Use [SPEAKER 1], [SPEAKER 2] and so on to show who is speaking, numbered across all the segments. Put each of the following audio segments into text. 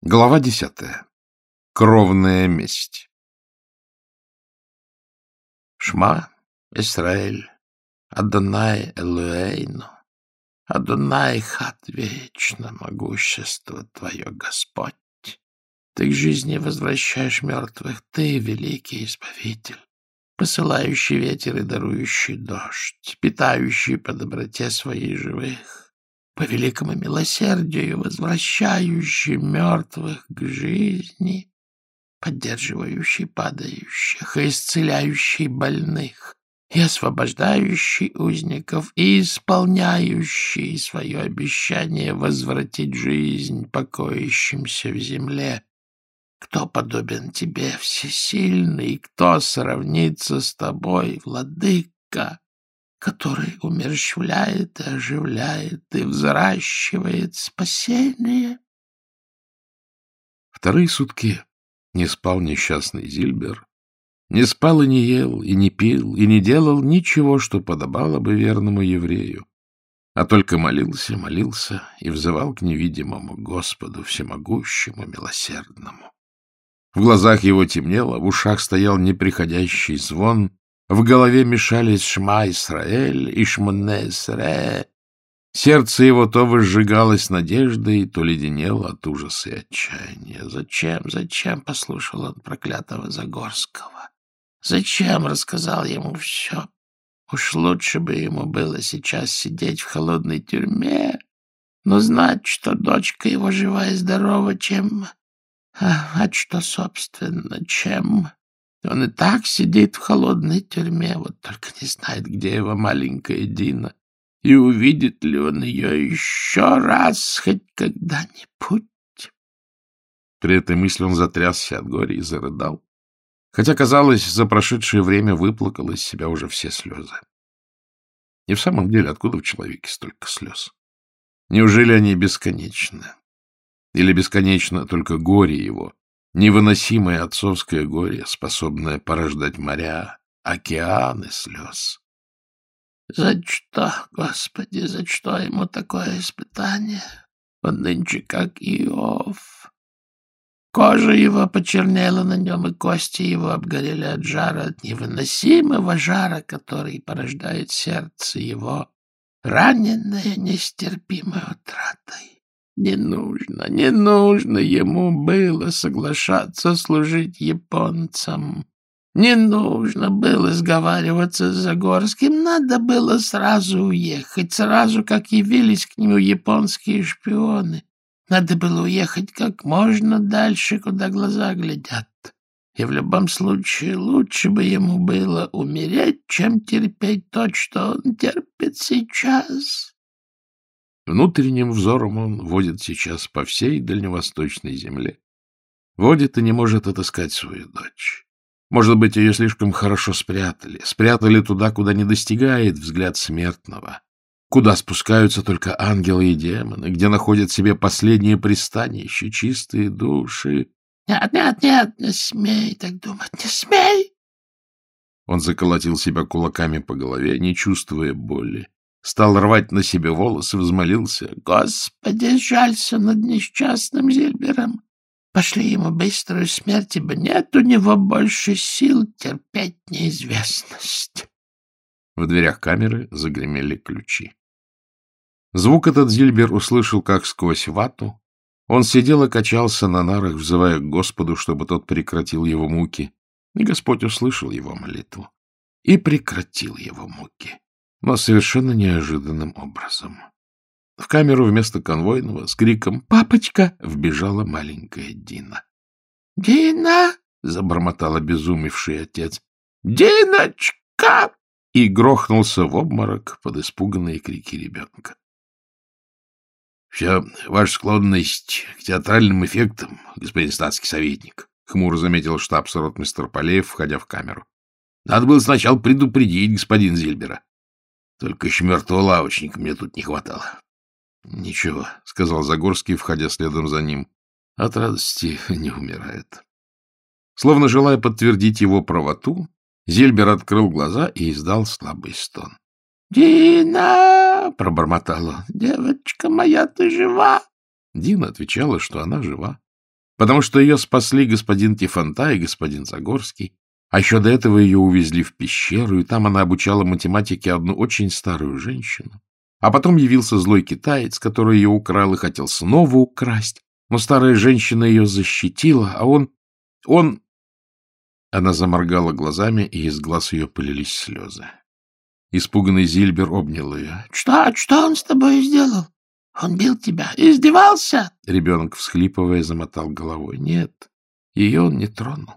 [SPEAKER 1] Глава десятая. Кровная месть.
[SPEAKER 2] Шма, Исраэль, Адонай Элуэйну, Адонай хат вечно могущество Твое, Господь. Ты к жизни возвращаешь мертвых, Ты, великий Избавитель, посылающий ветер и дарующий дождь, питающий по доброте своей живых по великому милосердию, возвращающий мертвых к жизни, поддерживающий падающих и исцеляющий больных, и освобождающий узников, и исполняющий свое обещание возвратить жизнь покоящимся в земле. Кто подобен тебе, всесильный, кто сравнится с тобой, владыка? Который умерщвляет и оживляет и взращивает спасение.
[SPEAKER 1] Вторые сутки не спал несчастный Зильбер, не спал и не ел, и не пил, и не делал ничего, что подобало бы верному еврею, а только молился, молился и взывал к невидимому Господу, всемогущему, милосердному. В глазах его темнело, в ушах стоял неприходящий звон, в голове мешались Шма Исраэль и Шмоне Исре. Сердце его то возжигалось надеждой, то леденело от ужаса и отчаяния. Зачем, зачем послушал он проклятого Загорского? Зачем рассказал ему все? Уж лучше бы ему было сейчас сидеть в холодной тюрьме, но знать, что дочка его жива и здорова, чем... А, а что, собственно, чем... Он и так сидит в холодной тюрьме, вот только не знает, где его маленькая Дина. И увидит ли он ее еще раз хоть когда-нибудь? При этой мысли он затрясся от горя и зарыдал. Хотя, казалось, за прошедшее время выплакал из себя уже все слезы. И в самом деле, откуда в человеке столько слез? Неужели они бесконечны? Или бесконечно только горе его, Невыносимое отцовское горе, способное порождать моря, океаны слез.
[SPEAKER 2] За что, Господи, за что ему такое испытание? Он нынче как Иов. Кожа его почернела на нем, и кости его обгорели от жара, от невыносимого жара, который порождает сердце его, раненное нестерпимой утратой. Не нужно, не нужно ему было соглашаться служить японцам. Не нужно было сговариваться с Загорским, надо было сразу уехать, сразу, как явились к нему японские шпионы. Надо было уехать как можно дальше, куда глаза глядят. И в любом случае лучше бы ему было умереть, чем терпеть то, что он терпит сейчас.
[SPEAKER 1] Внутренним взором он водит сейчас по всей дальневосточной земле. Водит и не может отыскать свою дочь. Может быть, ее слишком хорошо спрятали. Спрятали туда, куда не достигает взгляд смертного. Куда спускаются только ангелы и демоны, где находят себе последнее пристанище, чистые души.
[SPEAKER 2] Нет, нет, нет, не смей так думать, не смей!
[SPEAKER 1] Он заколотил себя кулаками по голове, не чувствуя боли стал рвать на себе волосы, взмолился.
[SPEAKER 2] — Господи, жалься над несчастным Зильбером. Пошли ему быструю смерть, ибо нет у него больше сил терпеть неизвестность.
[SPEAKER 1] В дверях камеры загремели ключи. Звук этот Зильбер услышал как сквозь вату. Он сидел и качался на нарах, взывая к Господу, чтобы тот прекратил его муки. И Господь услышал его молитву и прекратил его муки но совершенно неожиданным образом. В камеру вместо конвойного с криком «Папочка!» вбежала маленькая Дина.
[SPEAKER 2] «Дина!»
[SPEAKER 1] — забормотал обезумевший отец. «Диночка!» и грохнулся в обморок под испуганные крики ребенка. — Вся ваша склонность к театральным эффектам, господин статский советник, — хмуро заметил штабс-ротмистр Полеев, входя в камеру. — Надо было сначала предупредить господина Зильбера. Только еще мертвого лавочника мне тут не хватало. — Ничего, — сказал Загорский, входя следом за ним. — От радости не умирает. Словно желая подтвердить его правоту, Зельбер открыл глаза и издал слабый стон.
[SPEAKER 2] — Дина! — пробормотал он. — Девочка моя, ты жива?
[SPEAKER 1] Дина отвечала, что она жива. потому что ее спасли господин Тифонта и господин Загорский, а еще до этого ее увезли в пещеру, и там она обучала математике одну очень старую женщину. А потом явился злой китаец, который ее украл и хотел снова украсть, но старая женщина ее защитила, а он... он... Она заморгала глазами, и из глаз ее полились слезы. Испуганный Зильбер обнял ее.
[SPEAKER 2] — Что? Что он с тобой сделал? Он бил тебя? Издевался?
[SPEAKER 1] Ребенок, всхлипывая, замотал головой. Нет, ее он не тронул.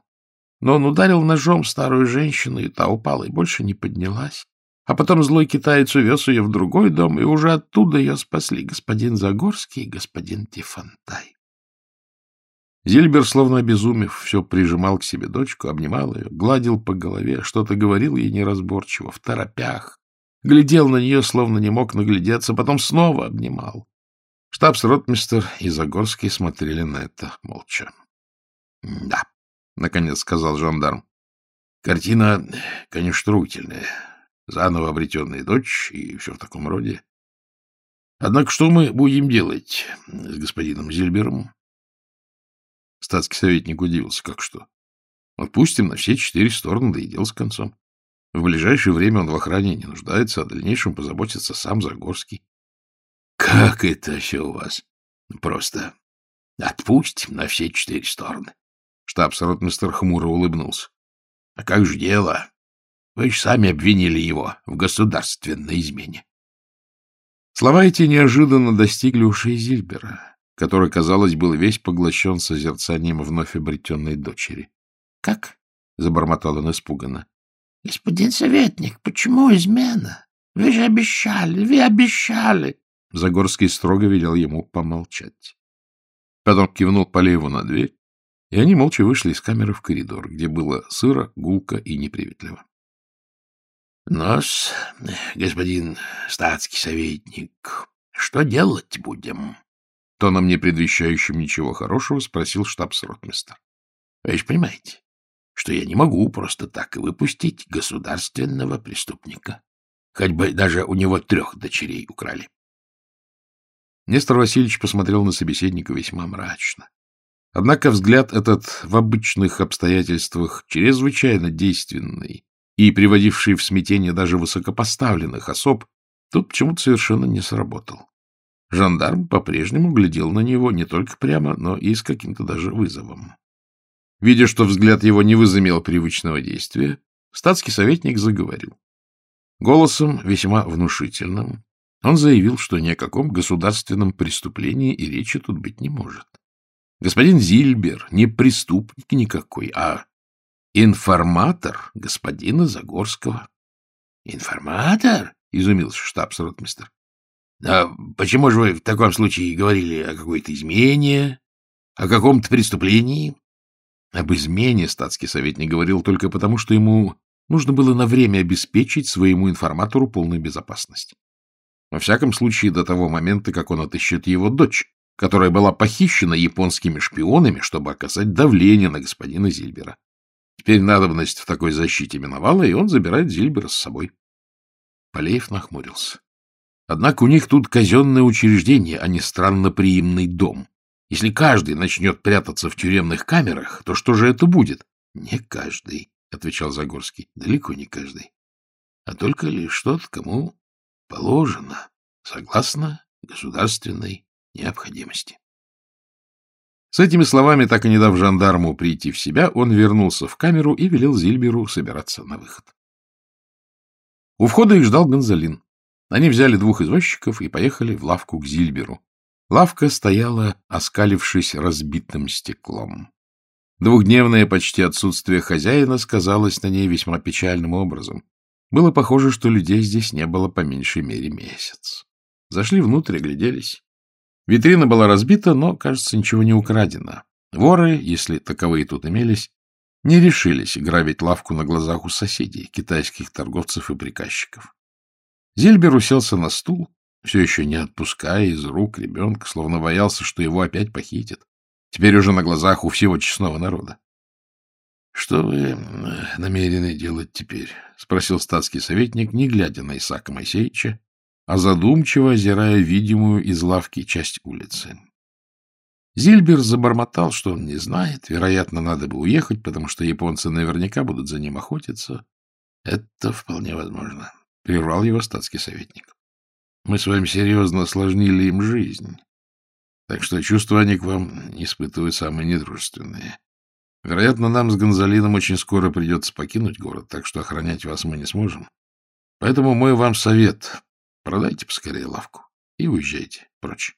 [SPEAKER 1] Но он ударил ножом старую женщину, и та упала, и больше не поднялась. А потом злой китаец увез ее в другой дом, и уже оттуда ее спасли господин Загорский и господин Тифонтай. Зильбер, словно обезумев, все прижимал к себе дочку, обнимал ее, гладил по голове, что-то говорил ей неразборчиво, в торопях. Глядел на нее, словно не мог наглядеться, потом снова обнимал. Штабс-ротмистер и Загорский смотрели на это молча. — Да, — наконец сказал жандарм. — Картина, конечно, трогательная. Заново обретенная дочь и все в таком роде. Однако что мы будем делать с господином Зильбером? Статский советник удивился. Как что? Отпустим на все четыре стороны, да и дело с концом. В ближайшее время он в охране не нуждается, а дальнейшем позаботится сам Загорский. — Как это все у вас? Просто отпустим на все четыре стороны. Штабс-ротмистер хмуро улыбнулся. — А как же дело? Вы же сами обвинили его в государственной измене. Слова эти неожиданно достигли ушей Зильбера который, казалось, был весь поглощен созерцанием вновь обретенной дочери.
[SPEAKER 2] — Как?
[SPEAKER 1] — забормотал он испуганно.
[SPEAKER 2] — Господин советник, почему измена? Вы же обещали, вы обещали.
[SPEAKER 1] Загорский строго велел ему помолчать. Потом кивнул Полееву на дверь, и они молча вышли из камеры в коридор, где было сыро, гулко и неприветливо. — Нос, господин статский советник, что делать будем? Тоном, не предвещающим ничего хорошего, спросил штабс-ротмистер. — Вы же понимаете, что я не могу просто так и выпустить государственного преступника. Хоть бы даже у него трех дочерей украли. Нестор Васильевич посмотрел на собеседника весьма мрачно. Однако взгляд этот в обычных обстоятельствах чрезвычайно действенный и приводивший в смятение даже высокопоставленных особ, тут почему-то совершенно не сработал. Жандарм по-прежнему глядел на него не только прямо, но и с каким-то даже вызовом. Видя, что взгляд его не возымел привычного действия, статский советник заговорил. Голосом весьма внушительным он заявил, что ни о каком государственном преступлении и речи тут быть не может. Господин Зильбер не преступник никакой, а информатор господина Загорского. — Информатор? — изумился штабс-ротмистер. А почему же вы в таком случае говорили о какой-то измене, о каком-то преступлении? Об измене статский советник говорил только потому, что ему нужно было на время обеспечить своему информатору полную безопасность. Во всяком случае, до того момента, как он отыщет его дочь, которая была похищена японскими шпионами, чтобы оказать давление на господина Зильбера. Теперь надобность в такой защите миновала, и он забирает Зильбера с собой. Полеев нахмурился. Однако у них тут казенное учреждение, а не странноприимный дом. Если каждый начнет прятаться в тюремных камерах, то что же это будет? — Не каждый, — отвечал Загорский. — Далеко не каждый. А только лишь тот, кому положено, согласно государственной необходимости. С этими словами, так и не дав жандарму прийти в себя, он вернулся в камеру и велел Зильберу собираться на выход. У входа их ждал Гонзалин. Они взяли двух извозчиков и поехали в лавку к Зильберу. Лавка стояла, оскалившись разбитым стеклом. Двухдневное почти отсутствие хозяина сказалось на ней весьма печальным образом. Было похоже, что людей здесь не было по меньшей мере месяц. Зашли внутрь, огляделись. Витрина была разбита, но, кажется, ничего не украдено. Воры, если таковые тут имелись, не решились грабить лавку на глазах у соседей, китайских торговцев и приказчиков. Зильбер уселся на стул, все еще не отпуская из рук ребенка, словно боялся, что его опять похитят. Теперь уже на глазах у всего честного народа. — Что вы намерены делать теперь? — спросил статский советник, не глядя на Исаака Моисеевича, а задумчиво озирая видимую из лавки часть улицы. Зильбер забормотал, что он не знает. Вероятно, надо бы уехать, потому что японцы наверняка будут за ним охотиться. — Это вполне возможно, — прервал его статский советник. — Мы с вами серьезно осложнили им жизнь, так что чувства они к вам испытывают самые недружественные. Вероятно, нам с Гонзалином очень скоро придется покинуть город, так что охранять вас мы не сможем. Поэтому мой вам совет — продайте поскорее лавку и уезжайте прочь.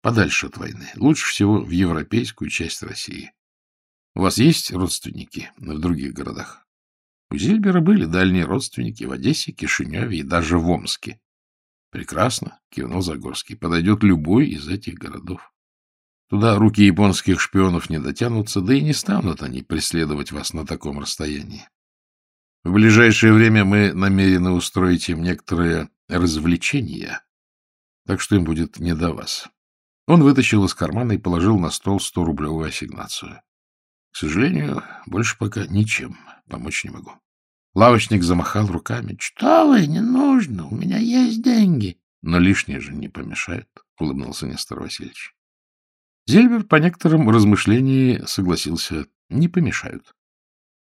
[SPEAKER 1] Подальше от войны. Лучше всего в европейскую часть России. У вас есть родственники в других городах? У Зильбера были дальние родственники в Одессе, Кишиневе и даже в Омске. Прекрасно, кивнул Загорский. Подойдет любой из этих городов. Туда руки японских шпионов не дотянутся, да и не станут они преследовать вас на таком расстоянии. В ближайшее время мы намерены устроить им некоторые развлечения, так что им будет не до вас. Он вытащил из кармана и положил на стол сто-рублевую ассигнацию. К сожалению, больше пока ничем помочь не могу. Лавочник замахал руками. — Что вы, не нужно, у меня есть деньги. — Но лишнее же не помешает, — улыбнулся Нестор Васильевич. Зельбер по некоторым размышлениям согласился. Не помешают.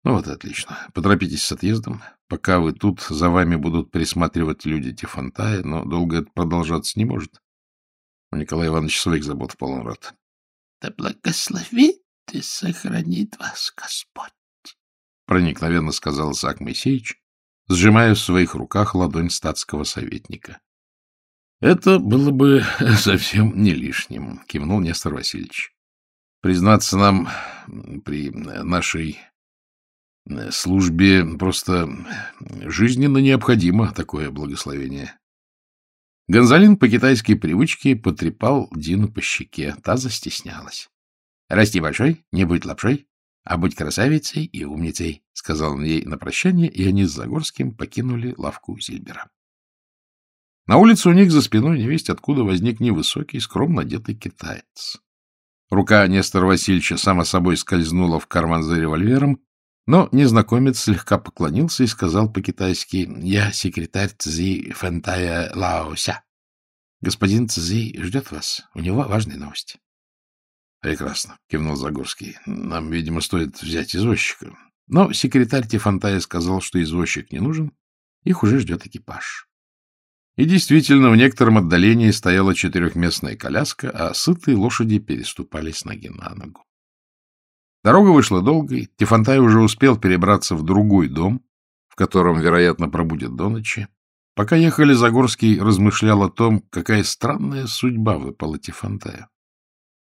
[SPEAKER 1] Ну вот отлично. Поторопитесь с отъездом. Пока вы тут, за вами будут присматривать люди Тифантая, но долго это продолжаться не может. У Николая Ивановича своих забот полон рот. — Да благословит и сохранит вас Господь! — проникновенно сказал Исаак Моисеевич, сжимая в своих руках ладонь статского советника. — Это было бы совсем не лишним, — кивнул Нестор Васильевич. — Признаться нам при нашей службе просто жизненно необходимо такое благословение. Гонзалин по китайской привычке потрепал Дину по щеке. Та застеснялась. — Расти большой, не будь лапшой, а будь красавицей и умницей, — сказал он ей на прощание, и они с Загорским покинули лавку Зильбера. На улице у них за спиной невесть откуда возник невысокий, скромно одетый китаец. Рука Нестора Васильевича сама собой скользнула в карман за револьвером, но незнакомец слегка поклонился и сказал по-китайски «Я секретарь Цзи Фэнтая Лаося. Господин Цзи ждет вас. У него важные новости». «Прекрасно», — кивнул Загорский. «Нам, видимо, стоит взять извозчика». Но секретарь Тифантая сказал, что извозчик не нужен, их уже ждет экипаж. И действительно, в некотором отдалении стояла четырехместная коляска, а сытые лошади переступали с ноги на ногу. Дорога вышла долгой, Тифантай уже успел перебраться в другой дом, в котором, вероятно, пробудет до ночи. Пока ехали, Загорский размышлял о том, какая странная судьба выпала Тифантаю.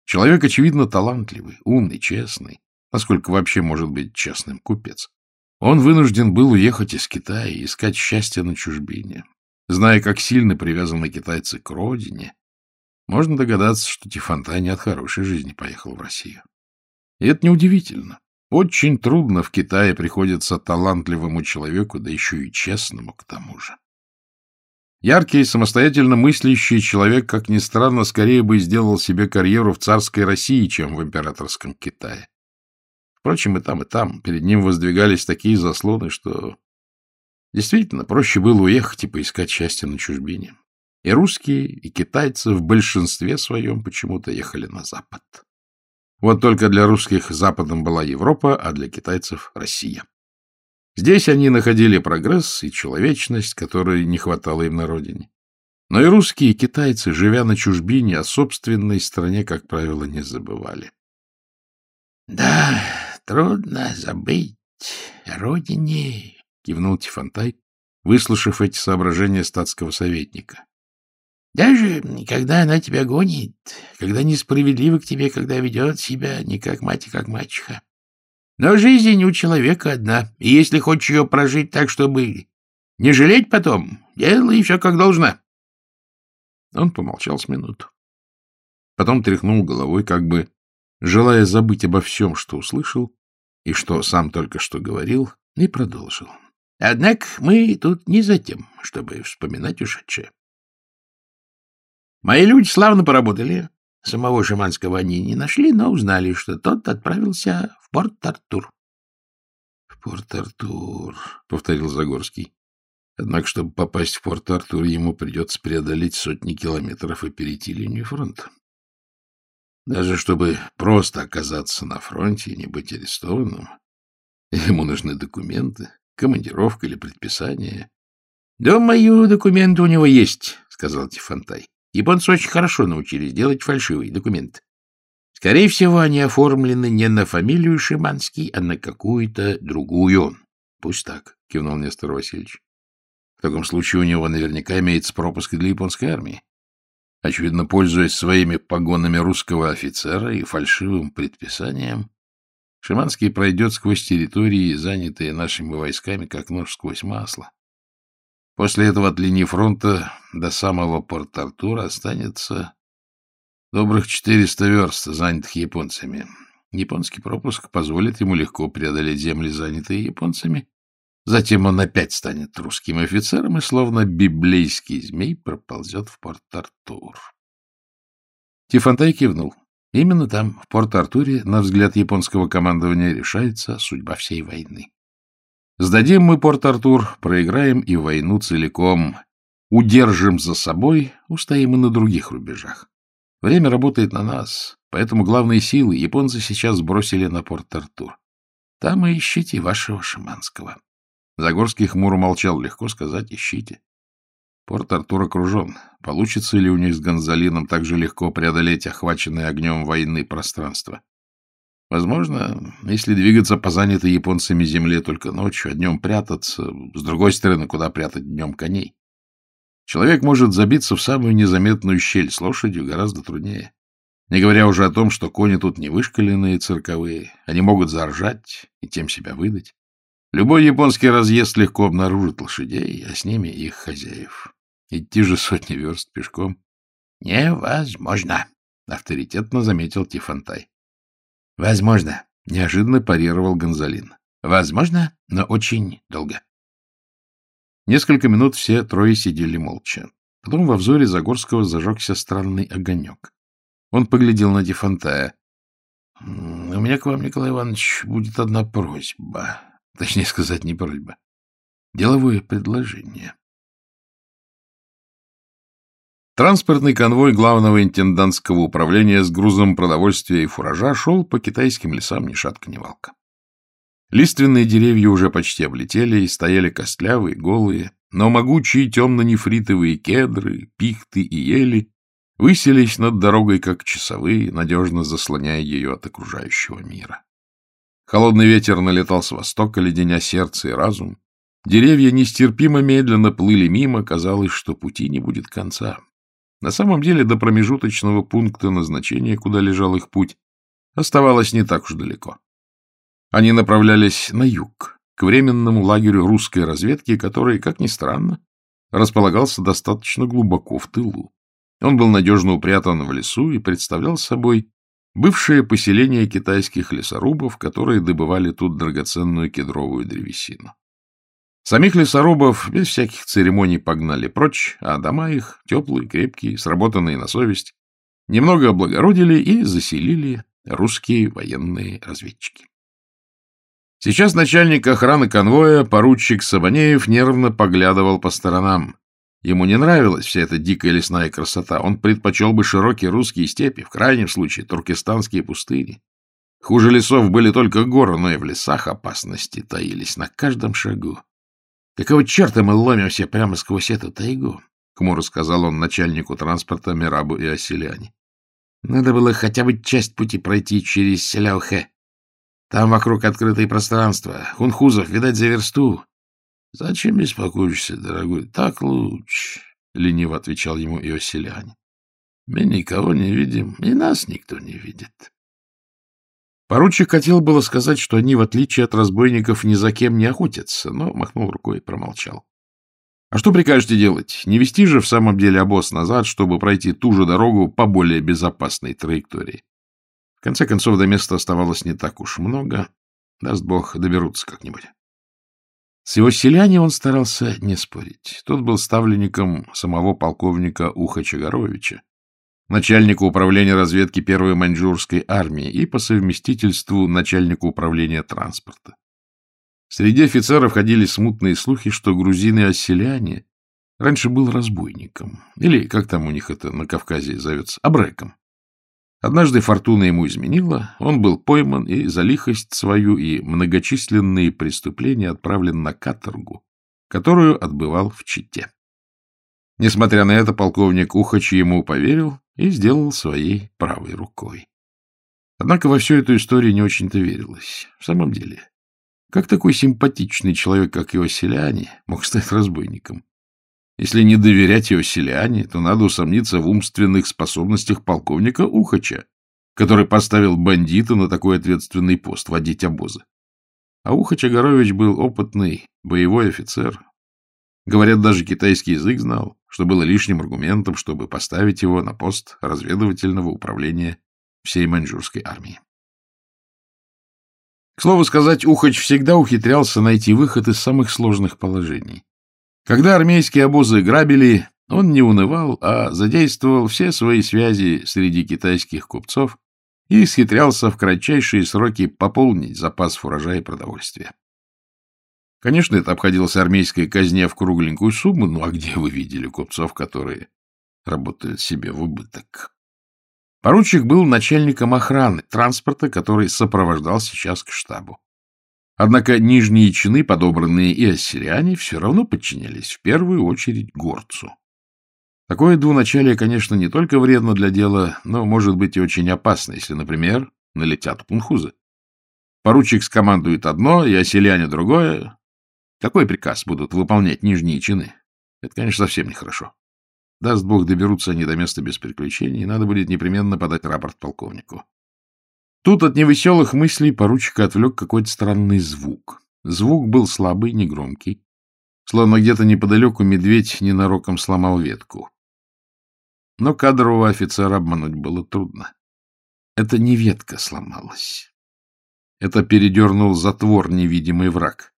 [SPEAKER 1] Человек, очевидно, талантливый, умный, честный, насколько вообще может быть честным купец. Он вынужден был уехать из Китая и искать счастье на чужбине. Зная, как сильно привязаны китайцы к родине, можно догадаться, что Тифантай не от хорошей жизни поехал в Россию. И это неудивительно. Очень трудно в Китае приходится талантливому человеку, да еще и честному к тому же. Яркий, самостоятельно мыслящий человек, как ни странно, скорее бы сделал себе карьеру в царской России, чем в императорском Китае. Впрочем, и там, и там перед ним воздвигались такие заслоны, что действительно проще было уехать и поискать счастье на чужбине. И русские, и китайцы в большинстве своем почему-то ехали на Запад. Вот только для русских Западом была Европа, а для китайцев — Россия. Здесь они находили прогресс и человечность, которой не хватало им на родине. Но и русские, и китайцы, живя на чужбине, о собственной стране, как правило, не забывали. — Да, трудно забыть о родине, — кивнул Тифантай, выслушав эти соображения статского советника. Даже когда она тебя гонит, когда несправедлива к тебе, когда ведет себя не как мать, а как мачеха. Но жизнь у человека одна, и если хочешь ее прожить так, чтобы не жалеть потом, делай все как должна. Он помолчал с минуту. Потом тряхнул головой, как бы желая забыть обо всем, что услышал и что сам только что говорил, и продолжил. Однако мы тут не за тем, чтобы вспоминать ушедшее. Мои люди славно поработали. Самого Шиманского они не нашли, но узнали, что тот отправился в Порт-Артур. — В Порт-Артур, — повторил Загорский. Однако, чтобы попасть в Порт-Артур, ему придется преодолеть сотни километров и перейти линию фронта. Даже чтобы просто оказаться на фронте и не быть арестованным, ему нужны документы, командировка или предписание. — Думаю, документы у него есть, — сказал Тифантай. Японцы очень хорошо научились делать фальшивые документы. Скорее всего, они оформлены не на фамилию Шиманский, а на какую-то другую. — Пусть так, — кивнул Нестор Васильевич. В таком случае у него наверняка имеется пропуск для японской армии. Очевидно, пользуясь своими погонами русского офицера и фальшивым предписанием, Шиманский пройдет сквозь территории, занятые нашими войсками, как нож сквозь масло. После этого от линии фронта до самого Порт-Артура останется добрых 400 верст, занятых японцами. Японский пропуск позволит ему легко преодолеть земли, занятые японцами. Затем он опять станет русским офицером и, словно библейский змей, проползет в Порт-Артур. Тифантай кивнул. Именно там, в Порт-Артуре, на взгляд японского командования, решается судьба всей войны. Сдадим мы Порт-Артур, проиграем и войну целиком. Удержим за собой, устоим и на других рубежах. Время работает на нас, поэтому главные силы японцы сейчас сбросили на Порт-Артур. Там и ищите вашего Шиманского. Загорский хмуро молчал. Легко сказать, ищите. Порт-Артур окружен. Получится ли у них с Гонзалином так же легко преодолеть охваченное огнем войны пространство? Возможно, если двигаться по занятой японцами земле только ночью, а днем прятаться, с другой стороны, куда прятать днем коней? Человек может забиться в самую незаметную щель, с лошадью гораздо труднее. Не говоря уже о том, что кони тут не вышкаленные цирковые, они могут заржать и тем себя выдать. Любой японский разъезд легко обнаружит лошадей, а с ними их хозяев. Идти же сотни верст пешком невозможно, — авторитетно заметил Тифантай. — Возможно, — неожиданно парировал Гонзалин. — Возможно, но очень долго. Несколько минут все трое сидели молча. Потом во взоре Загорского зажегся странный огонек. Он поглядел на Тифантая. — У меня к вам, Николай Иванович, будет одна просьба. Точнее сказать, не просьба. Деловое предложение. Транспортный конвой главного интендантского управления с грузом продовольствия и фуража шел по китайским лесам ни шатка ни валка. Лиственные деревья уже почти облетели и стояли костлявые, голые, но могучие темно-нефритовые кедры, пихты и ели выселись над дорогой, как часовые, надежно заслоняя ее от окружающего мира. Холодный ветер налетал с востока, леденя сердце и разум. Деревья нестерпимо медленно плыли мимо, казалось, что пути не будет конца. На самом деле до промежуточного пункта назначения, куда лежал их путь, оставалось не так уж далеко. Они направлялись на юг, к временному лагерю русской разведки, который, как ни странно, располагался достаточно глубоко в тылу. Он был надежно упрятан в лесу и представлял собой бывшее поселение китайских лесорубов, которые добывали тут драгоценную кедровую древесину. Самих лесорубов без всяких церемоний погнали прочь, а дома их, теплые, крепкие, сработанные на совесть, немного облагородили и заселили русские военные разведчики. Сейчас начальник охраны конвоя, поручик Сабанеев, нервно поглядывал по сторонам. Ему не нравилась вся эта дикая лесная красота. Он предпочел бы широкие русские степи, в крайнем случае туркестанские пустыни. Хуже лесов были только горы, но и в лесах опасности таились на каждом шагу. Какого черта мы ломимся прямо сквозь эту тайгу? — хмуро сказал он начальнику транспорта Мирабу и Оселяне. — Надо было хотя бы часть пути пройти через Селяухе. Там вокруг открытое пространство. Хунхузов, видать, за версту. — Зачем беспокоишься, дорогой? Так лучше, — лениво отвечал ему и Оселяне. — Мы никого не видим, и нас никто не видит. Поручик хотел было сказать, что они, в отличие от разбойников, ни за кем не охотятся, но махнул рукой и промолчал. — А что прикажете делать? Не вести же в самом деле обоз назад, чтобы пройти ту же дорогу по более безопасной траектории? В конце концов, до места оставалось не так уж много. Даст бог, доберутся как-нибудь. С его селяне он старался не спорить. Тот был ставленником самого полковника Уха Чагаровича, начальника управления разведки первой маньчжурской армии и по совместительству начальника управления транспорта. Среди офицеров ходили смутные слухи, что грузины-оселяне раньше был разбойником, или, как там у них это на Кавказе зовется, абреком. Однажды фортуна ему изменила, он был пойман и за лихость свою и многочисленные преступления отправлен на каторгу, которую отбывал в Чите. Несмотря на это, полковник Ухач ему поверил и сделал своей правой рукой. Однако во всю эту историю не очень-то верилось. В самом деле, как такой симпатичный человек, как Иоселяне, мог стать разбойником? Если не доверять Иоселяне, то надо усомниться в умственных способностях полковника Ухача, который поставил бандита на такой ответственный пост — водить обозы. А Ухач Огорович был опытный боевой офицер. Говорят, даже китайский язык знал, что было лишним аргументом, чтобы поставить его на пост разведывательного управления всей маньчжурской армии. К слову сказать, Ухач всегда ухитрялся найти выход из самых сложных положений. Когда армейские обозы грабили, он не унывал, а задействовал все свои связи среди китайских купцов и схитрялся в кратчайшие сроки пополнить запас фуража и продовольствия. Конечно, это обходилось армейской казне в кругленькую сумму, ну а где вы видели купцов, которые работают себе в убыток? Поручик был начальником охраны транспорта, который сопровождал сейчас к штабу. Однако нижние чины, подобранные и ассириане, все равно подчинялись в первую очередь горцу. Такое двуначалие, конечно, не только вредно для дела, но может быть и очень опасно, если, например, налетят кунхузы. Поручик скомандует одно, и оселяне другое. Какой приказ будут выполнять нижние чины? Это, конечно, совсем нехорошо. Даст Бог, доберутся они до места без приключений, и надо будет непременно подать рапорт полковнику. Тут от невеселых мыслей поручика отвлек какой-то странный звук. Звук был слабый, негромкий. Словно где-то неподалеку медведь ненароком сломал ветку. Но кадрового офицера обмануть было трудно. Это не ветка сломалась. Это передернул затвор невидимый враг.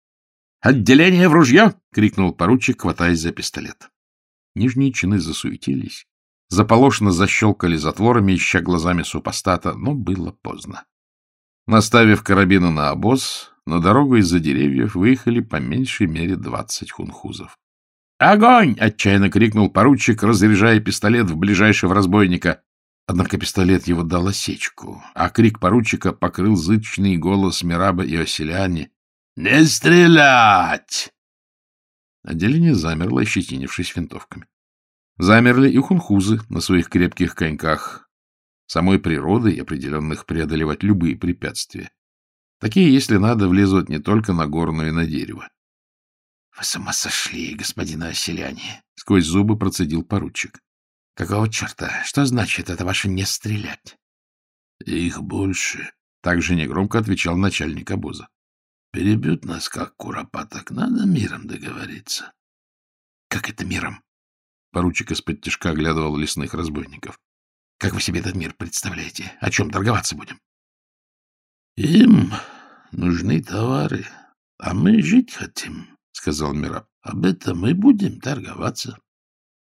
[SPEAKER 1] «Отделение в ружье!» — крикнул поручик, хватаясь за пистолет. Нижние чины засуетились. Заполошно защелкали затворами, ища глазами супостата, но было поздно. Наставив карабины на обоз, на дорогу из-за деревьев выехали по меньшей мере двадцать хунхузов. «Огонь!» — отчаянно крикнул поручик, разряжая пистолет в ближайшего разбойника. Однако пистолет его дал осечку, а крик поручика покрыл зычный голос Мираба и Оселяне. «Не стрелять!» Отделение замерло, ощетинившись винтовками. Замерли и хунхузы на своих крепких коньках, самой природой определенных преодолевать любые препятствия. Такие, если надо, влезут не только на гору, но и на дерево. — Вы с ума сошли, господин оселяне! — сквозь зубы процедил поручик. — Какого черта? Что значит это ваше «не стрелять»? — Их больше, — также негромко отвечал начальник обоза. — Перебьют нас, как куропаток. Надо миром договориться. — Как это миром? Поручик из-под тяжка оглядывал лесных разбойников. — Как вы себе этот мир представляете? О чем торговаться будем? — Им нужны товары, а мы жить хотим, — сказал Мираб. — Об этом мы будем торговаться.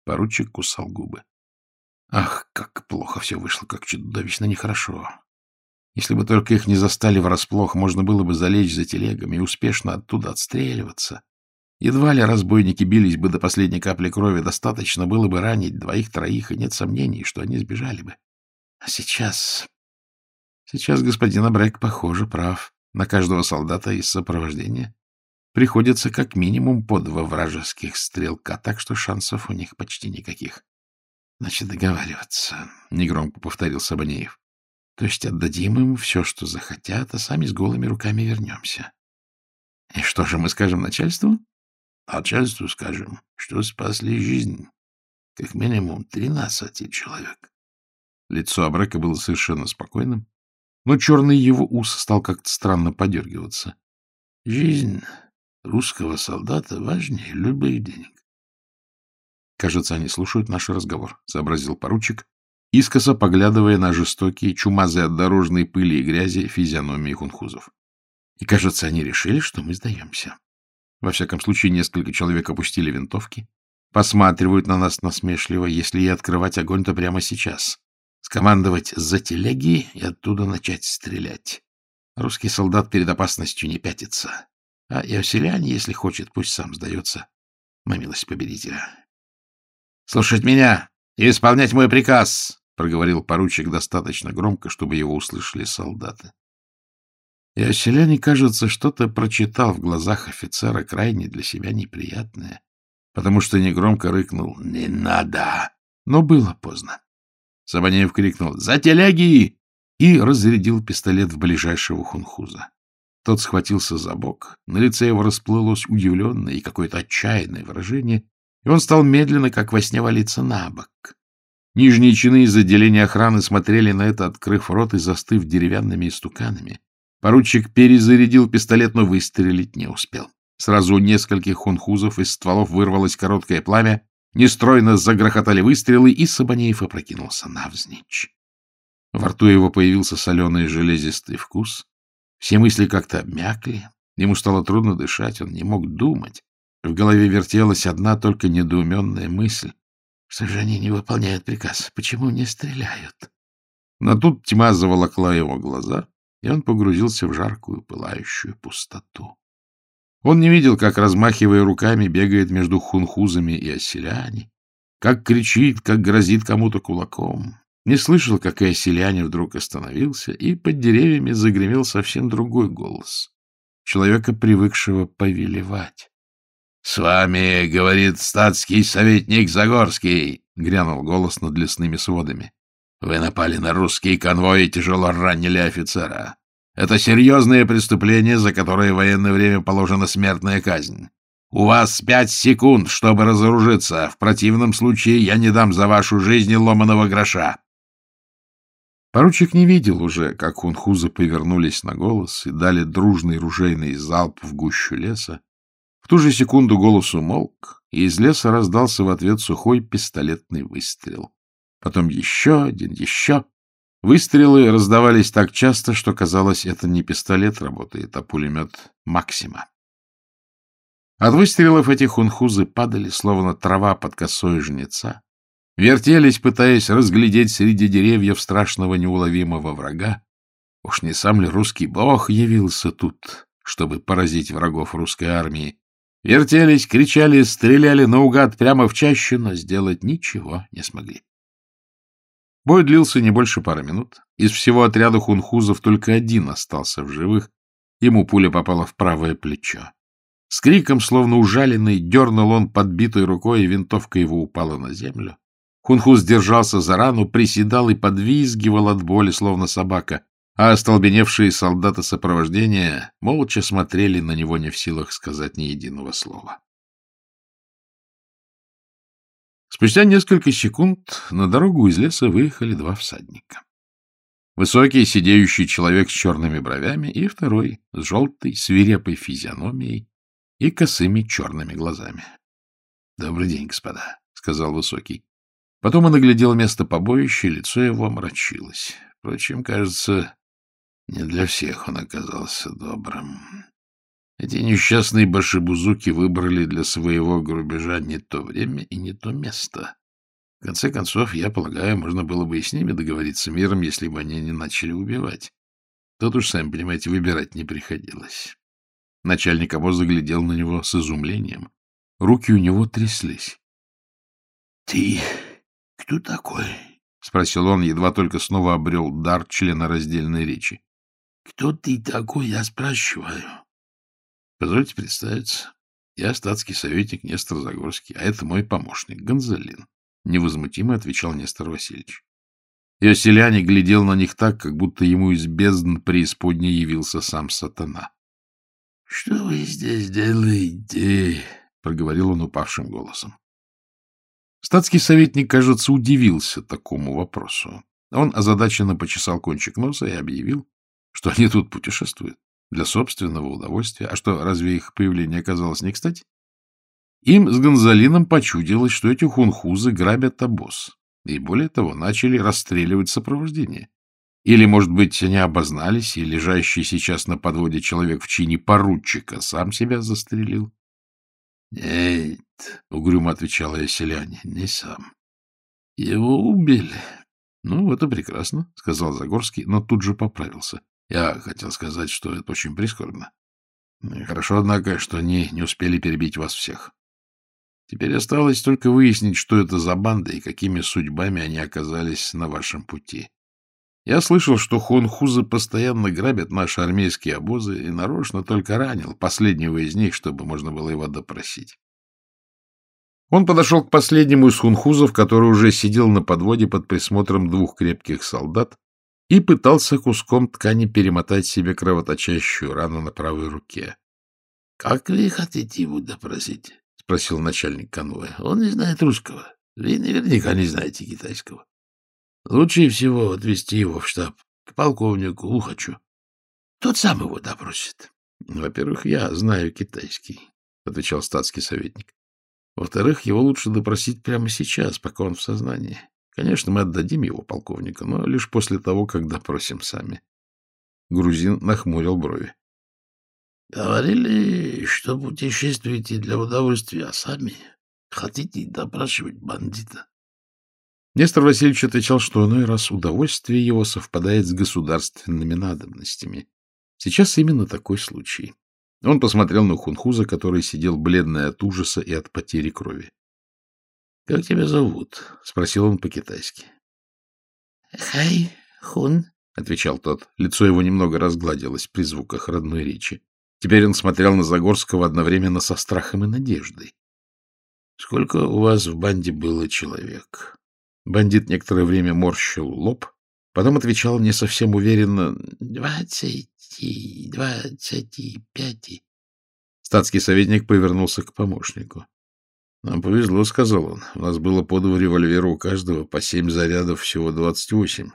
[SPEAKER 1] Поручик кусал губы. Ах, как плохо все вышло, как чудовищно нехорошо. Если бы только их не застали врасплох, можно было бы залечь за телегами и успешно оттуда отстреливаться. Едва ли разбойники бились бы до последней капли крови, достаточно было бы ранить двоих-троих, и нет сомнений, что они сбежали бы. А сейчас... Сейчас господин Абрек, похоже, прав. На каждого солдата из сопровождения приходится как минимум по два вражеских стрелка, так что шансов у них почти никаких. Значит, договариваться, — негромко повторил Сабанеев. То есть отдадим им все, что захотят, а сами с голыми руками вернемся. И что же мы скажем начальству? Начальству скажем, что спасли жизнь как минимум тринадцати человек. Лицо Абрека было совершенно спокойным, но черный его ус стал как-то странно подергиваться. Жизнь русского солдата важнее любых денег. Кажется, они слушают наш разговор, — сообразил поручик, искоса поглядывая на жестокие, чумазые от дорожной пыли и грязи физиономии хунхузов. И, кажется, они решили, что мы сдаемся. Во всяком случае, несколько человек опустили винтовки, посматривают на нас насмешливо, если и открывать огонь, то прямо сейчас. Скомандовать за телеги и оттуда начать стрелять. Русский солдат перед опасностью не пятится. А и оселяне, если хочет, пусть сам сдается на победителя. — Слушать меня и исполнять мой приказ! — проговорил поручик достаточно громко, чтобы его услышали солдаты. И Оселяне, кажется, что-то прочитал в глазах офицера крайне для себя неприятное, потому что негромко рыкнул «Не надо!» Но было поздно. Сабанеев крикнул «За телеги!» и разрядил пистолет в ближайшего хунхуза. Тот схватился за бок, на лице его расплылось удивленное и какое-то отчаянное выражение, и он стал медленно, как во сне, валиться на бок. Нижние чины из отделения охраны смотрели на это, открыв рот и застыв деревянными истуканами. Поручик перезарядил пистолет, но выстрелить не успел. Сразу у нескольких хунхузов из стволов вырвалось короткое пламя, нестройно загрохотали выстрелы, и Сабанеев опрокинулся навзничь. Во рту его появился соленый железистый вкус. Все мысли как-то обмякли. Ему стало трудно дышать, он не мог думать. В голове вертелась одна только недоуменная мысль. Что же они не выполняют приказ? Почему не стреляют? Но тут тьма заволокла его глаза, и он погрузился в жаркую, пылающую пустоту. Он не видел, как, размахивая руками, бегает между хунхузами и оселяне, как кричит, как грозит кому-то кулаком. Не слышал, как и оселяне вдруг остановился, и под деревьями загремел совсем другой голос, человека, привыкшего повелевать. — С вами, — говорит статский советник Загорский, — грянул голос над лесными сводами. Вы напали на русский конвой и тяжело ранили офицера. Это серьезное преступление, за которое в военное время положена смертная казнь. У вас пять секунд, чтобы разоружиться. В противном случае я не дам за вашу жизнь ломаного гроша. Поручик не видел уже, как хунхузы повернулись на голос и дали дружный ружейный залп в гущу леса. В ту же секунду голос умолк, и из леса раздался в ответ сухой пистолетный выстрел потом еще один, еще. Выстрелы раздавались так часто, что казалось, это не пистолет работает, а пулемет Максима. От выстрелов этих хунхузы падали, словно трава под косой жнеца, вертелись, пытаясь разглядеть среди деревьев страшного неуловимого врага. Уж не сам ли русский бог явился тут, чтобы поразить врагов русской армии? Вертелись, кричали, стреляли наугад прямо в чащу, но сделать ничего не смогли. Бой длился не больше пары минут. Из всего отряда хунхузов только один остался в живых. Ему пуля попала в правое плечо. С криком, словно ужаленный, дернул он подбитой рукой, и винтовка его упала на землю. Хунхуз держался за рану, приседал и подвизгивал от боли, словно собака, а остолбеневшие солдаты сопровождения молча смотрели на него не в силах сказать ни единого слова. Спустя несколько секунд на дорогу из леса выехали два всадника. Высокий, сидеющий человек с черными бровями и второй с желтой, свирепой физиономией и косыми черными глазами. — Добрый день, господа, — сказал Высокий. Потом он оглядел место побоища, и лицо его омрачилось. Впрочем, кажется, не для всех он оказался добрым. Эти несчастные башибузуки выбрали для своего грубежа не то время и не то место. В конце концов, я полагаю, можно было бы и с ними договориться миром, если бы они не начали убивать. Тут уж, сами понимаете, выбирать не приходилось. Начальник обоза глядел на него с изумлением. Руки у него тряслись. — Ты кто такой? — спросил он, едва только снова обрел дар члена раздельной речи. — Кто ты такой, я спрашиваю? Позвольте представиться. Я статский советник Нестор Загорский, а это мой помощник Гонзалин. Невозмутимо отвечал Нестор Васильевич. И оселяне глядел на них так, как будто ему из бездн преисподней явился сам сатана. — Что вы здесь делаете? — проговорил он упавшим голосом. Статский советник, кажется, удивился такому вопросу. Он озадаченно почесал кончик носа и объявил, что они тут путешествуют для собственного удовольствия. А что, разве их появление оказалось не кстати? Им с Гонзалином почудилось, что эти хунхузы грабят обоз, и более того, начали расстреливать сопровождение. Или, может быть, они обознались, и лежащий сейчас на подводе человек в чине поручика сам себя застрелил? — Нет, — угрюмо отвечала я селяне, — не сам. Его убили. — Ну, это прекрасно, — сказал Загорский, но тут же поправился. Я хотел сказать, что это очень прискорбно. Хорошо, однако, что они не успели перебить вас всех. Теперь осталось только выяснить, что это за банда и какими судьбами они оказались на вашем пути. Я слышал, что хунхузы постоянно грабят наши армейские обозы и нарочно только ранил последнего из них, чтобы можно было его допросить. Он подошел к последнему из хунхузов, который уже сидел на подводе под присмотром двух крепких солдат и пытался куском ткани перемотать себе кровоточащую рану на правой руке.
[SPEAKER 2] — Как вы хотите его допросить? — спросил начальник конвоя. — Он не знает русского. Вы наверняка не знаете китайского. Лучше всего отвезти его в штаб к полковнику Лухачу. Тот сам его допросит.
[SPEAKER 1] — Во-первых, я знаю китайский, — отвечал статский советник. Во-вторых, его лучше допросить прямо сейчас, пока он в сознании. Конечно, мы отдадим его полковнику, но лишь после того, как допросим сами. Грузин нахмурил брови.
[SPEAKER 2] — Говорили, что путешествуете для удовольствия, а сами хотите допрашивать бандита.
[SPEAKER 1] Нестор Васильевич отвечал, что иной раз удовольствие его совпадает с государственными надобностями. Сейчас именно такой случай. Он посмотрел на Хунхуза, который сидел бледный от ужаса и от потери крови. — Как тебя зовут? — спросил он по-китайски.
[SPEAKER 2] — Хай Хун, —
[SPEAKER 1] отвечал тот. Лицо его немного разгладилось при звуках родной речи. Теперь он смотрел на Загорского одновременно со страхом и надеждой. — Сколько у вас в банде было человек? Бандит некоторое время морщил лоб, потом отвечал не совсем уверенно.
[SPEAKER 2] — двадцати, двадцати пяти.
[SPEAKER 1] Статский советник повернулся к помощнику. — Нам повезло, — сказал он. — У нас было по два револьвера у каждого, по семь зарядов, всего двадцать восемь.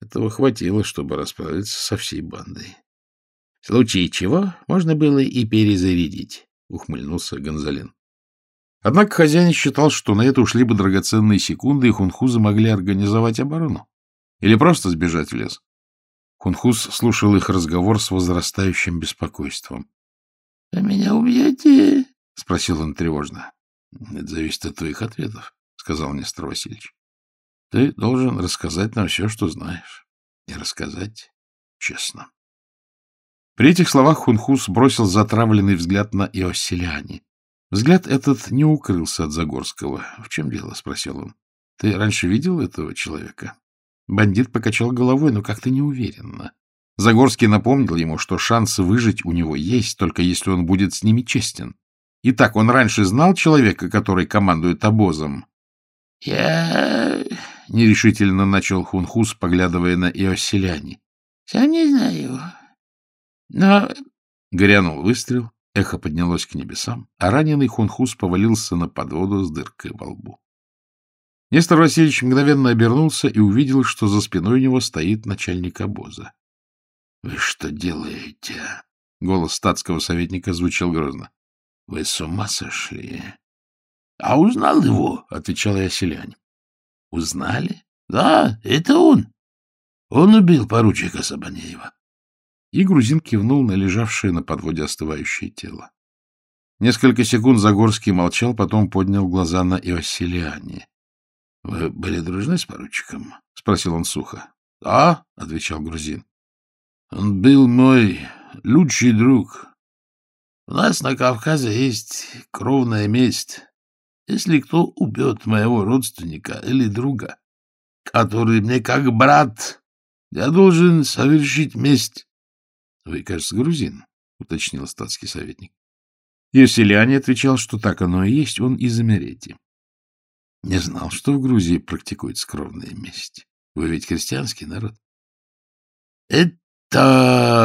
[SPEAKER 1] Этого хватило, чтобы расправиться со всей бандой. — В случае чего можно было и перезарядить, — ухмыльнулся Гонзалин. Однако хозяин считал, что на это ушли бы драгоценные секунды, и хунхузы могли организовать оборону. Или просто сбежать в лес. Хунхус слушал их разговор с возрастающим беспокойством.
[SPEAKER 2] — Вы меня убьете?
[SPEAKER 1] — спросил он тревожно. — Это зависит от твоих ответов, — сказал Нестор Васильевич. — Ты должен рассказать нам все, что знаешь. И рассказать честно. При этих словах Хунхус бросил затравленный взгляд на Иоселяне. Взгляд этот не укрылся от Загорского. — В чем дело? — спросил он. — Ты раньше видел этого человека? Бандит покачал головой, но как-то неуверенно. Загорский напомнил ему, что шансы выжить у него есть, только если он будет с ними честен. Итак, он раньше знал человека, который командует обозом?
[SPEAKER 2] — Я...
[SPEAKER 1] — нерешительно начал Хунхус, поглядывая на Иоселяне.
[SPEAKER 2] — Сам не знаю его. Но...
[SPEAKER 1] Горянул выстрел, эхо поднялось к небесам, а раненый Хунхус повалился на подводу с дыркой во лбу. Нестор Васильевич мгновенно обернулся и увидел, что за спиной у него стоит начальник обоза. — Вы что делаете? — голос статского советника звучал грозно. — Вы с ума сошли?
[SPEAKER 2] — А узнал его, — отвечал я селянин. — Узнали? Да, это он. Он убил поручика Сабанеева.
[SPEAKER 1] И грузин кивнул на лежавшее на подводе остывающее тело. Несколько секунд Загорский молчал, потом поднял глаза на Иосилиане. — Вы были дружны с поручиком? — спросил он сухо. — Да, — отвечал грузин. — Он был мой лучший друг. У нас на Кавказе есть кровная месть. Если кто убьет моего родственника или друга, который мне как брат, я должен совершить месть. — Вы, кажется, грузин, — уточнил статский советник. Юселяне отвечал, что так оно и есть, он из Амерети. Не знал, что в Грузии практикуется кровная месть. Вы ведь христианский народ.
[SPEAKER 2] — Это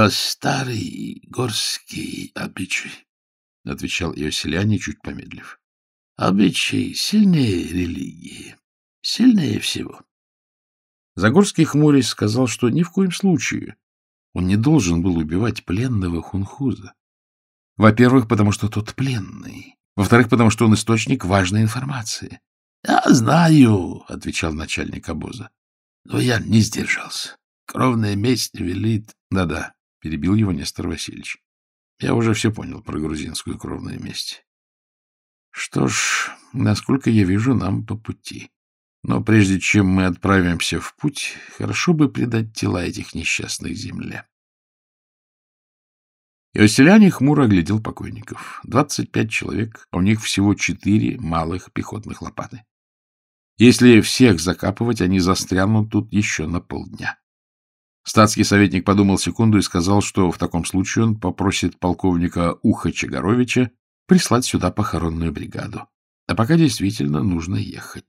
[SPEAKER 2] старый горский обычай, — отвечал ее селяне, чуть помедлив. — Обычай сильнее религии, сильнее всего.
[SPEAKER 1] Загорский хмурясь сказал, что ни в коем случае он не должен был убивать пленного хунхуза. Во-первых, потому что тот пленный. Во-вторых, потому что он источник важной информации.
[SPEAKER 2] — Я знаю, — отвечал начальник обоза. — Но я не сдержался. Кровная месть велит...
[SPEAKER 1] Да — Да-да, — перебил его Нестор Васильевич. — Я уже все понял про грузинскую кровную месть. Что ж, насколько я вижу, нам по пути. Но прежде чем мы отправимся в путь, хорошо бы предать тела этих несчастных земле. Иоселяне хмуро оглядел покойников. Двадцать пять человек, а у них всего четыре малых пехотных лопаты. Если всех закапывать, они застрянут тут еще на полдня. Статский советник подумал секунду и сказал, что в таком случае он попросит полковника Уха Чагаровича прислать сюда похоронную бригаду. А пока действительно нужно ехать.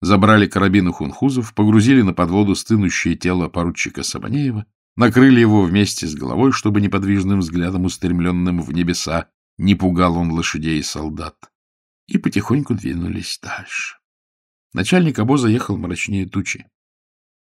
[SPEAKER 1] Забрали карабины хунхузов, погрузили на подводу стынущее тело поручика Сабанеева, накрыли его вместе с головой, чтобы неподвижным взглядом, устремленным в небеса, не пугал он лошадей и солдат, и потихоньку двинулись дальше. Начальник обоза ехал мрачнее тучи.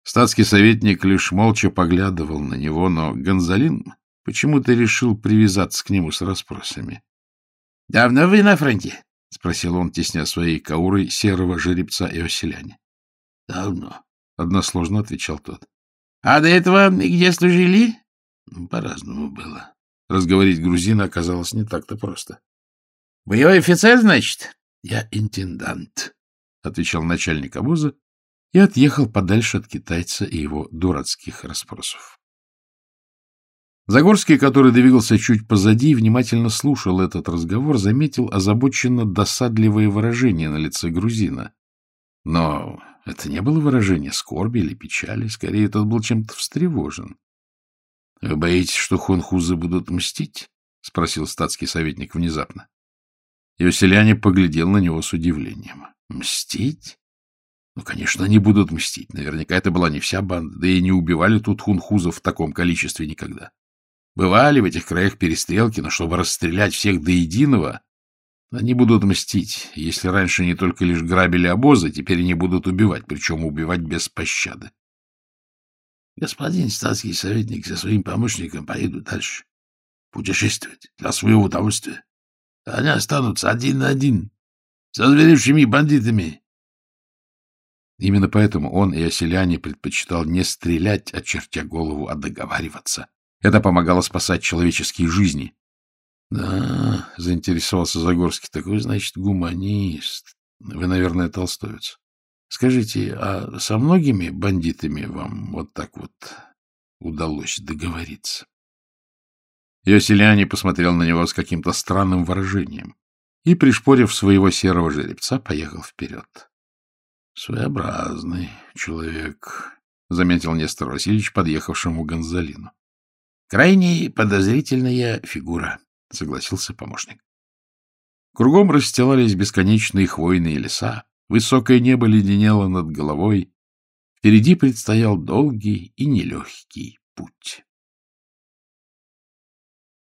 [SPEAKER 1] Статский советник лишь молча поглядывал на него, но Гонзалин почему-то решил привязаться к нему с расспросами. — Давно вы на фронте? — спросил он, тесня своей каурой серого жеребца и оселяне. — Давно, — односложно отвечал тот. — А до этого где служили? — По-разному было. Разговорить грузина оказалось не так-то просто. — Боевой офицер, значит? — Я интендант, — отвечал начальник обоза и отъехал подальше от китайца и его дурацких расспросов. Загорский, который двигался чуть позади внимательно слушал этот разговор, заметил озабоченно досадливое выражение на лице грузина. Но это не было выражение скорби или печали, скорее, тот был чем-то встревожен. — Вы боитесь, что хунхузы будут мстить? — спросил статский советник внезапно. И селяне поглядел на него с удивлением. — Мстить? Ну, конечно, они будут мстить. Наверняка это была не вся банда, да и не убивали тут хунхузов в таком количестве никогда. Бывали в этих краях перестрелки, но чтобы расстрелять всех до единого, они будут мстить. Если раньше не только лишь грабили обозы, теперь они будут убивать, причем убивать без пощады. Господин статский советник со своим помощником поедут дальше. Путешествовать для своего удовольствия. Они останутся один на один со зверевшими бандитами Именно поэтому он и оселяне предпочитал не стрелять, очертя голову, а договариваться. Это помогало спасать человеческие жизни. — Да, — заинтересовался Загорский, — такой, значит, гуманист. Вы, наверное, толстовец. Скажите, а со многими бандитами вам вот так вот удалось договориться? Йоселяне посмотрел на него с каким-то странным выражением и, пришпорив своего серого жеребца, поехал вперед. Своеобразный человек, — заметил Нестор Васильевич, подъехавшему Гонзалину. — Крайне подозрительная фигура, — согласился помощник. Кругом расстилались бесконечные хвойные леса, высокое небо леденело над головой, впереди предстоял долгий и нелегкий путь.